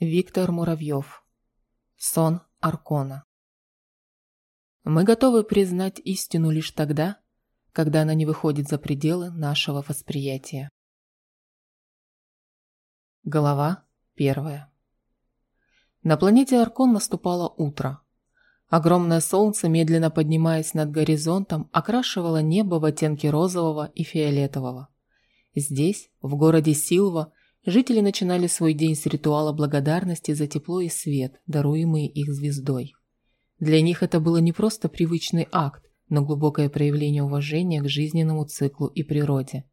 Виктор Муравьев. Сон Аркона. Мы готовы признать истину лишь тогда, когда она не выходит за пределы нашего восприятия. Глава первая. На планете Аркон наступало утро. Огромное солнце, медленно поднимаясь над горизонтом, окрашивало небо в оттенки розового и фиолетового. Здесь, в городе Силва, Жители начинали свой день с ритуала благодарности за тепло и свет, даруемые их звездой. Для них это было не просто привычный акт, но глубокое проявление уважения к жизненному циклу и природе.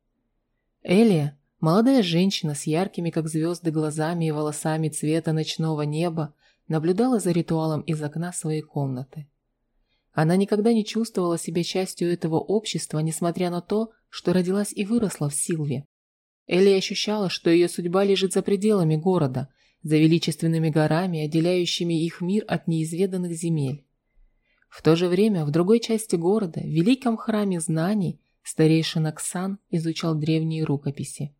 Элия, молодая женщина с яркими, как звезды, глазами и волосами цвета ночного неба, наблюдала за ритуалом из окна своей комнаты. Она никогда не чувствовала себя частью этого общества, несмотря на то, что родилась и выросла в Силве. Элли ощущала, что ее судьба лежит за пределами города, за величественными горами, отделяющими их мир от неизведанных земель. В то же время в другой части города, в великом храме знаний, старейшина Ксан изучал древние рукописи.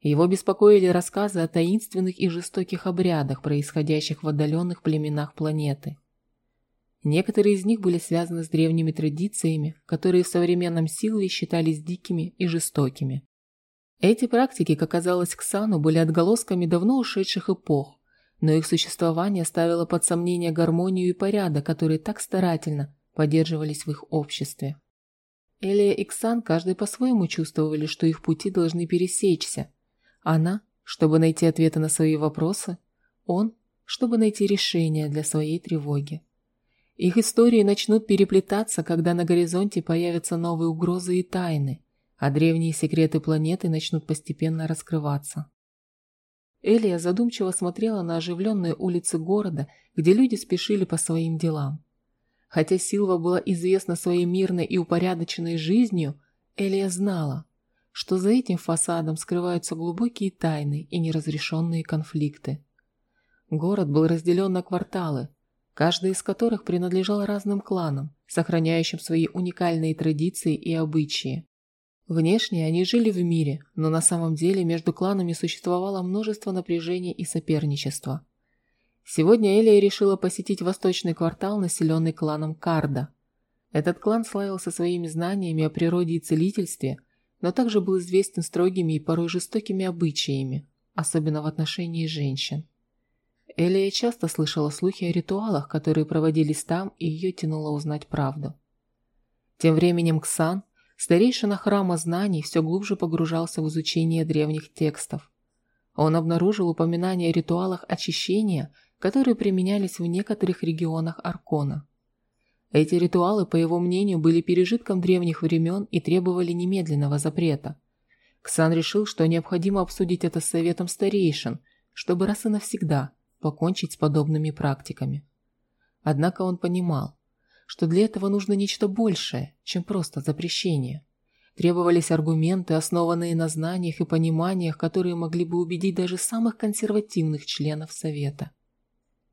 Его беспокоили рассказы о таинственных и жестоких обрядах, происходящих в отдаленных племенах планеты. Некоторые из них были связаны с древними традициями, которые в современном Силве считались дикими и жестокими. Эти практики, как казалось Ксану, были отголосками давно ушедших эпох, но их существование ставило под сомнение гармонию и порядок, которые так старательно поддерживались в их обществе. Элия и Ксан каждый по-своему чувствовали, что их пути должны пересечься. Она, чтобы найти ответы на свои вопросы, он, чтобы найти решение для своей тревоги. Их истории начнут переплетаться, когда на горизонте появятся новые угрозы и тайны – а древние секреты планеты начнут постепенно раскрываться. Элия задумчиво смотрела на оживленные улицы города, где люди спешили по своим делам. Хотя Силва была известна своей мирной и упорядоченной жизнью, Элия знала, что за этим фасадом скрываются глубокие тайны и неразрешенные конфликты. Город был разделен на кварталы, каждый из которых принадлежал разным кланам, сохраняющим свои уникальные традиции и обычаи. Внешне они жили в мире, но на самом деле между кланами существовало множество напряжения и соперничества. Сегодня Элия решила посетить восточный квартал, населенный кланом Карда. Этот клан славился своими знаниями о природе и целительстве, но также был известен строгими и порой жестокими обычаями, особенно в отношении женщин. Элия часто слышала слухи о ритуалах, которые проводились там, и ее тянуло узнать правду. Тем временем Ксан – Старейшина храма знаний все глубже погружался в изучение древних текстов. Он обнаружил упоминания о ритуалах очищения, которые применялись в некоторых регионах Аркона. Эти ритуалы, по его мнению, были пережитком древних времен и требовали немедленного запрета. Ксан решил, что необходимо обсудить это с советом старейшин, чтобы раз и навсегда покончить с подобными практиками. Однако он понимал, что для этого нужно нечто большее, чем просто запрещение. Требовались аргументы, основанные на знаниях и пониманиях, которые могли бы убедить даже самых консервативных членов Совета.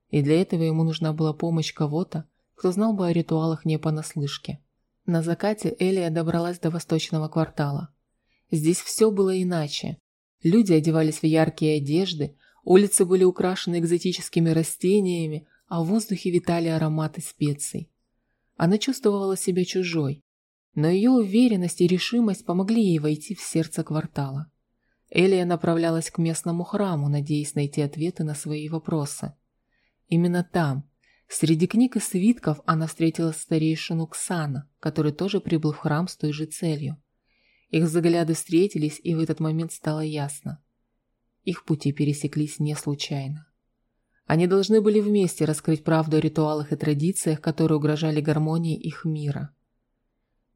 И для этого ему нужна была помощь кого-то, кто знал бы о ритуалах не понаслышке. На закате Элия добралась до восточного квартала. Здесь все было иначе. Люди одевались в яркие одежды, улицы были украшены экзотическими растениями, а в воздухе витали ароматы специй. Она чувствовала себя чужой, но ее уверенность и решимость помогли ей войти в сердце квартала. Элия направлялась к местному храму, надеясь найти ответы на свои вопросы. Именно там, среди книг и свитков, она встретила старейшину Ксана, который тоже прибыл в храм с той же целью. Их взгляды встретились, и в этот момент стало ясно. Их пути пересеклись не случайно. Они должны были вместе раскрыть правду о ритуалах и традициях, которые угрожали гармонии их мира.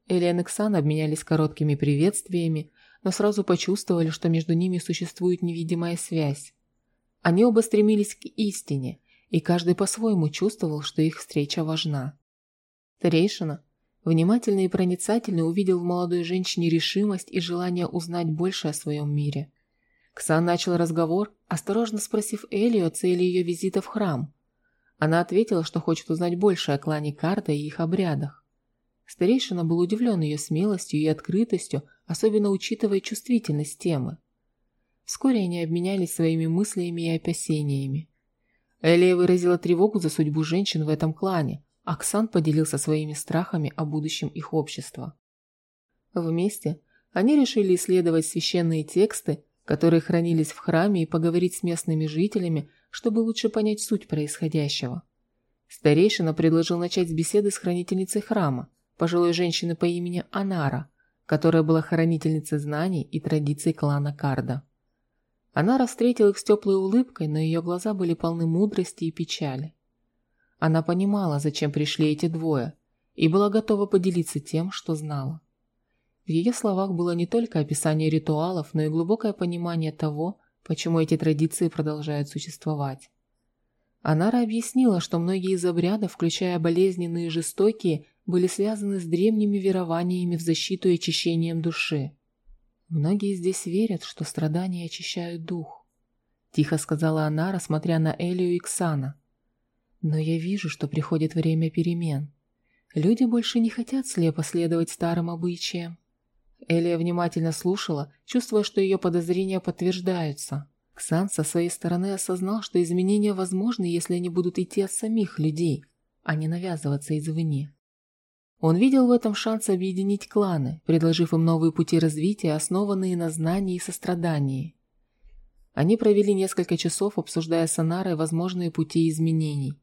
Элиан и Ксан обменялись короткими приветствиями, но сразу почувствовали, что между ними существует невидимая связь. Они оба стремились к истине, и каждый по-своему чувствовал, что их встреча важна. Старейшина, внимательный и проницательный, увидел в молодой женщине решимость и желание узнать больше о своем мире – Ксан начал разговор, осторожно спросив Элию о цели ее визита в храм. Она ответила, что хочет узнать больше о клане Карта и их обрядах. Старейшина был удивлен ее смелостью и открытостью, особенно учитывая чувствительность темы. Вскоре они обменялись своими мыслями и опасениями. Элия выразила тревогу за судьбу женщин в этом клане. Оксан поделился своими страхами о будущем их общества. Вместе они решили исследовать священные тексты, которые хранились в храме, и поговорить с местными жителями, чтобы лучше понять суть происходящего. Старейшина предложил начать с беседы с хранительницей храма, пожилой женщины по имени Анара, которая была хранительницей знаний и традиций клана Карда. Она встретила их с теплой улыбкой, но ее глаза были полны мудрости и печали. Она понимала, зачем пришли эти двое, и была готова поделиться тем, что знала. В ее словах было не только описание ритуалов, но и глубокое понимание того, почему эти традиции продолжают существовать. Анара объяснила, что многие из обрядов, включая болезненные и жестокие, были связаны с древними верованиями в защиту и очищением души. Многие здесь верят, что страдания очищают дух. Тихо сказала она, рассмотря на Элию и Ксана. Но я вижу, что приходит время перемен. Люди больше не хотят слепо следовать старым обычаям. Элия внимательно слушала, чувствуя, что ее подозрения подтверждаются. Ксан со своей стороны осознал, что изменения возможны, если они будут идти от самих людей, а не навязываться извне. Он видел в этом шанс объединить кланы, предложив им новые пути развития, основанные на знании и сострадании. Они провели несколько часов, обсуждая с Анарой возможные пути изменений.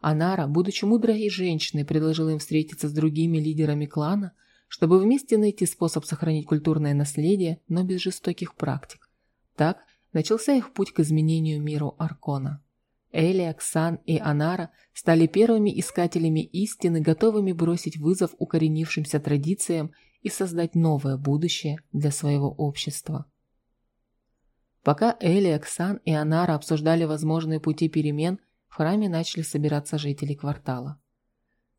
Анара, будучи мудрой женщиной, предложила им встретиться с другими лидерами клана, чтобы вместе найти способ сохранить культурное наследие, но без жестоких практик. Так начался их путь к изменению миру Аркона. Эли, Оксан и Анара стали первыми искателями истины, готовыми бросить вызов укоренившимся традициям и создать новое будущее для своего общества. Пока Эли, Оксан и Анара обсуждали возможные пути перемен, в храме начали собираться жители квартала.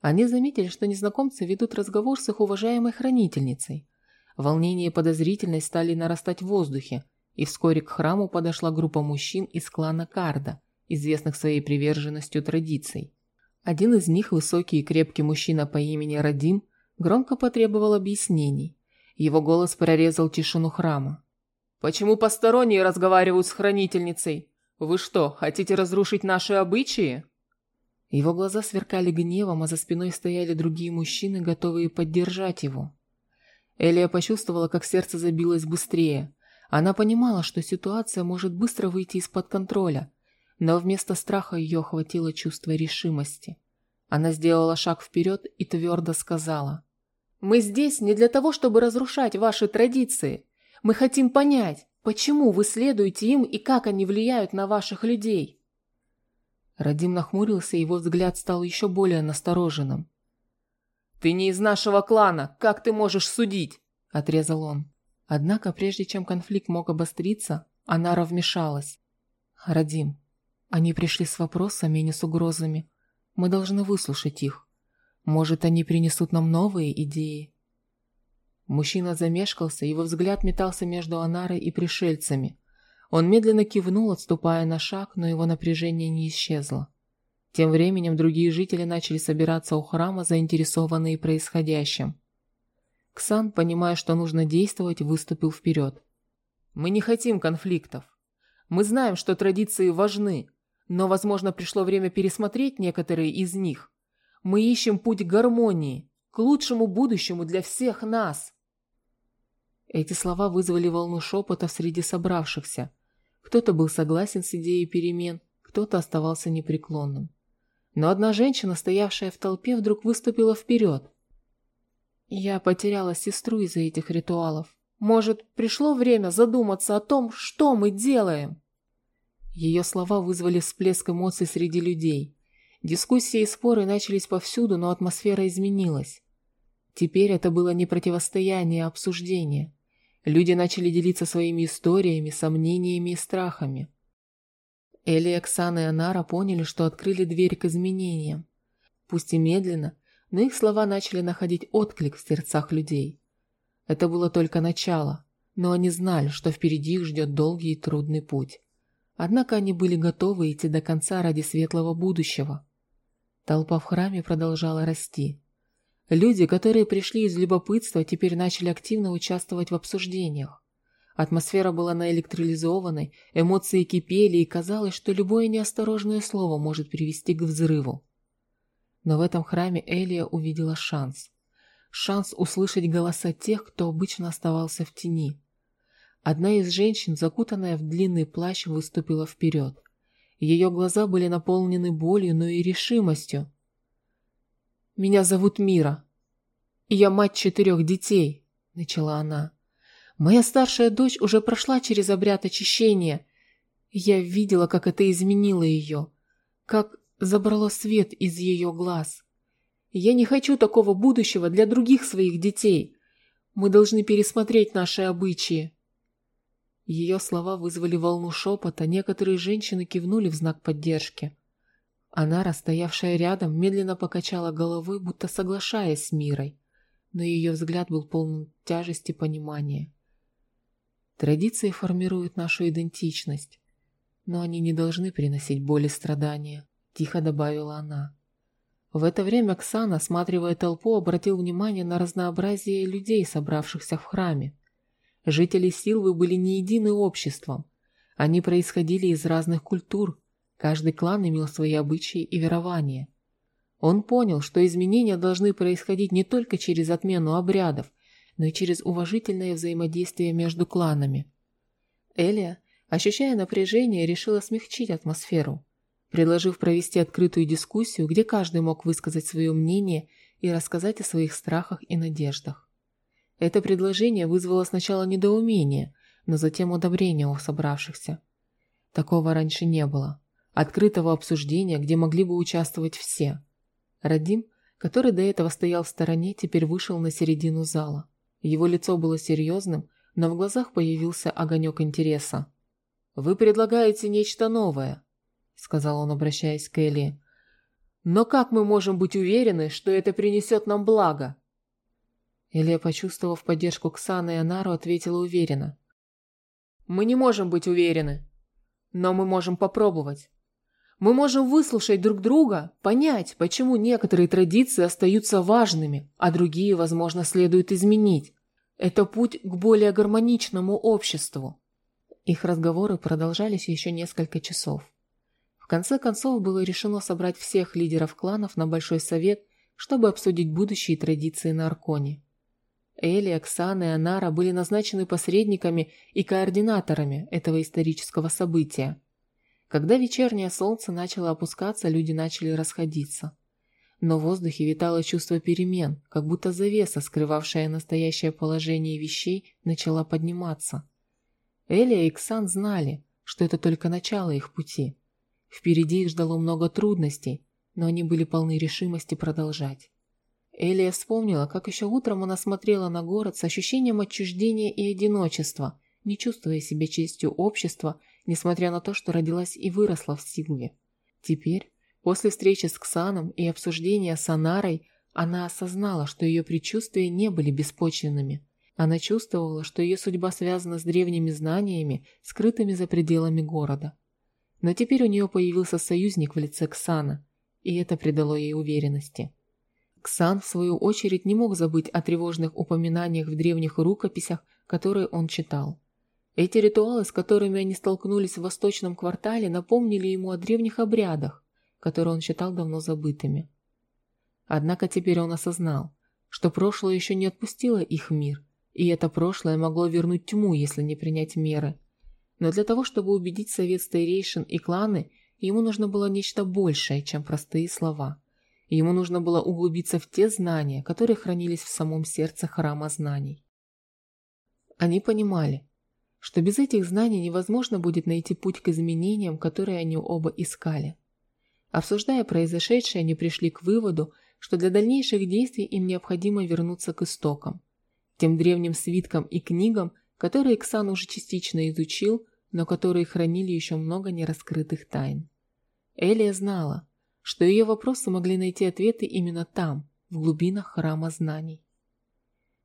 Они заметили, что незнакомцы ведут разговор с их уважаемой хранительницей. Волнение и подозрительность стали нарастать в воздухе, и вскоре к храму подошла группа мужчин из клана Карда – известных своей приверженностью традиций. Один из них, высокий и крепкий мужчина по имени Радим, громко потребовал объяснений. Его голос прорезал тишину храма. «Почему посторонние разговаривают с хранительницей? Вы что, хотите разрушить наши обычаи?» Его глаза сверкали гневом, а за спиной стояли другие мужчины, готовые поддержать его. Элия почувствовала, как сердце забилось быстрее. Она понимала, что ситуация может быстро выйти из-под контроля, но вместо страха ее охватило чувство решимости. Она сделала шаг вперед и твердо сказала. «Мы здесь не для того, чтобы разрушать ваши традиции. Мы хотим понять, почему вы следуете им и как они влияют на ваших людей». Радим нахмурился, и его взгляд стал еще более настороженным. «Ты не из нашего клана, как ты можешь судить?» – отрезал он. Однако, прежде чем конфликт мог обостриться, Анара вмешалась. «Радим, они пришли с вопросами и не с угрозами. Мы должны выслушать их. Может, они принесут нам новые идеи. Мужчина замешкался, его взгляд метался между Анарой и пришельцами. Он медленно кивнул, отступая на шаг, но его напряжение не исчезло. Тем временем другие жители начали собираться у храма, заинтересованные происходящим. Ксан, понимая, что нужно действовать, выступил вперед. «Мы не хотим конфликтов. Мы знаем, что традиции важны, но, возможно, пришло время пересмотреть некоторые из них. Мы ищем путь к гармонии, к лучшему будущему для всех нас. Эти слова вызвали волну шепотов среди собравшихся. Кто-то был согласен с идеей перемен, кто-то оставался непреклонным. Но одна женщина, стоявшая в толпе, вдруг выступила вперед. Я потеряла сестру из-за этих ритуалов. Может, пришло время задуматься о том, что мы делаем? Ее слова вызвали всплеск эмоций среди людей. Дискуссии и споры начались повсюду, но атмосфера изменилась. Теперь это было не противостояние, а обсуждение. Люди начали делиться своими историями, сомнениями и страхами. Элли, Оксана и Анара поняли, что открыли дверь к изменениям. Пусть и медленно, но их слова начали находить отклик в сердцах людей. Это было только начало, но они знали, что впереди их ждет долгий и трудный путь. Однако они были готовы идти до конца ради светлого будущего. Толпа в храме продолжала расти. Люди, которые пришли из любопытства, теперь начали активно участвовать в обсуждениях. Атмосфера была наэлектролизованной, эмоции кипели, и казалось, что любое неосторожное слово может привести к взрыву. Но в этом храме Элия увидела шанс. Шанс услышать голоса тех, кто обычно оставался в тени. Одна из женщин, закутанная в длинный плащ, выступила вперед. Ее глаза были наполнены болью, но и решимостью. «Меня зовут Мира, и я мать четырех детей», — начала она. «Моя старшая дочь уже прошла через обряд очищения. Я видела, как это изменило ее, как забрало свет из ее глаз. Я не хочу такого будущего для других своих детей. Мы должны пересмотреть наши обычаи». Ее слова вызвали волну шепота, некоторые женщины кивнули в знак поддержки. Она, расстоявшая рядом, медленно покачала головой, будто соглашаясь с Мирой, но ее взгляд был полон тяжести понимания. Традиции формируют нашу идентичность, но они не должны приносить боль и страдания, тихо добавила она. В это время Ксан, осматривая толпу, обратил внимание на разнообразие людей, собравшихся в храме. Жители Силвы были не единым обществом. Они происходили из разных культур. Каждый клан имел свои обычаи и верования. Он понял, что изменения должны происходить не только через отмену обрядов, но и через уважительное взаимодействие между кланами. Элия, ощущая напряжение, решила смягчить атмосферу, предложив провести открытую дискуссию, где каждый мог высказать свое мнение и рассказать о своих страхах и надеждах. Это предложение вызвало сначала недоумение, но затем одобрение у собравшихся. Такого раньше не было. Открытого обсуждения, где могли бы участвовать все. Радим, который до этого стоял в стороне, теперь вышел на середину зала. Его лицо было серьезным, но в глазах появился огонек интереса. «Вы предлагаете нечто новое», — сказал он, обращаясь к Элли. «Но как мы можем быть уверены, что это принесет нам благо?» Илья, почувствовав поддержку Ксаны и Анару, ответила уверенно. «Мы не можем быть уверены, но мы можем попробовать. Мы можем выслушать друг друга, понять, почему некоторые традиции остаются важными, а другие, возможно, следует изменить. Это путь к более гармоничному обществу». Их разговоры продолжались еще несколько часов. В конце концов было решено собрать всех лидеров кланов на большой совет, чтобы обсудить будущие традиции на Арконе. Эли, Оксана и Анара были назначены посредниками и координаторами этого исторического события. Когда вечернее солнце начало опускаться, люди начали расходиться. Но в воздухе витало чувство перемен, как будто завеса, скрывавшая настоящее положение вещей, начала подниматься. Эли и Ксан знали, что это только начало их пути. Впереди их ждало много трудностей, но они были полны решимости продолжать. Элия вспомнила, как еще утром она смотрела на город с ощущением отчуждения и одиночества, не чувствуя себя честью общества, несмотря на то, что родилась и выросла в Силве. Теперь, после встречи с Ксаном и обсуждения с Анарой, она осознала, что ее предчувствия не были беспочвенными. Она чувствовала, что ее судьба связана с древними знаниями, скрытыми за пределами города. Но теперь у нее появился союзник в лице Ксана, и это придало ей уверенности. Ксан, в свою очередь, не мог забыть о тревожных упоминаниях в древних рукописях, которые он читал. Эти ритуалы, с которыми они столкнулись в восточном квартале, напомнили ему о древних обрядах, которые он считал давно забытыми. Однако теперь он осознал, что прошлое еще не отпустило их мир, и это прошлое могло вернуть тьму, если не принять меры. Но для того, чтобы убедить совет старейшин и кланы, ему нужно было нечто большее, чем простые слова. Ему нужно было углубиться в те знания, которые хранились в самом сердце храма знаний. Они понимали, что без этих знаний невозможно будет найти путь к изменениям, которые они оба искали. Обсуждая произошедшее, они пришли к выводу, что для дальнейших действий им необходимо вернуться к истокам, тем древним свиткам и книгам, которые Ксан уже частично изучил, но которые хранили еще много нераскрытых тайн. Элия знала, что ее вопросы могли найти ответы именно там, в глубинах храма знаний.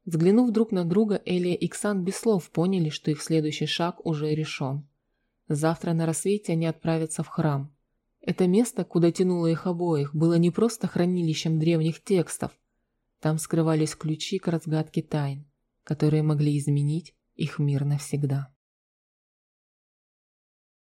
Взглянув друг на друга, Элия и Ксан без слов поняли, что их следующий шаг уже решен. Завтра на рассвете они отправятся в храм. Это место, куда тянуло их обоих, было не просто хранилищем древних текстов. Там скрывались ключи к разгадке тайн, которые могли изменить их мир навсегда.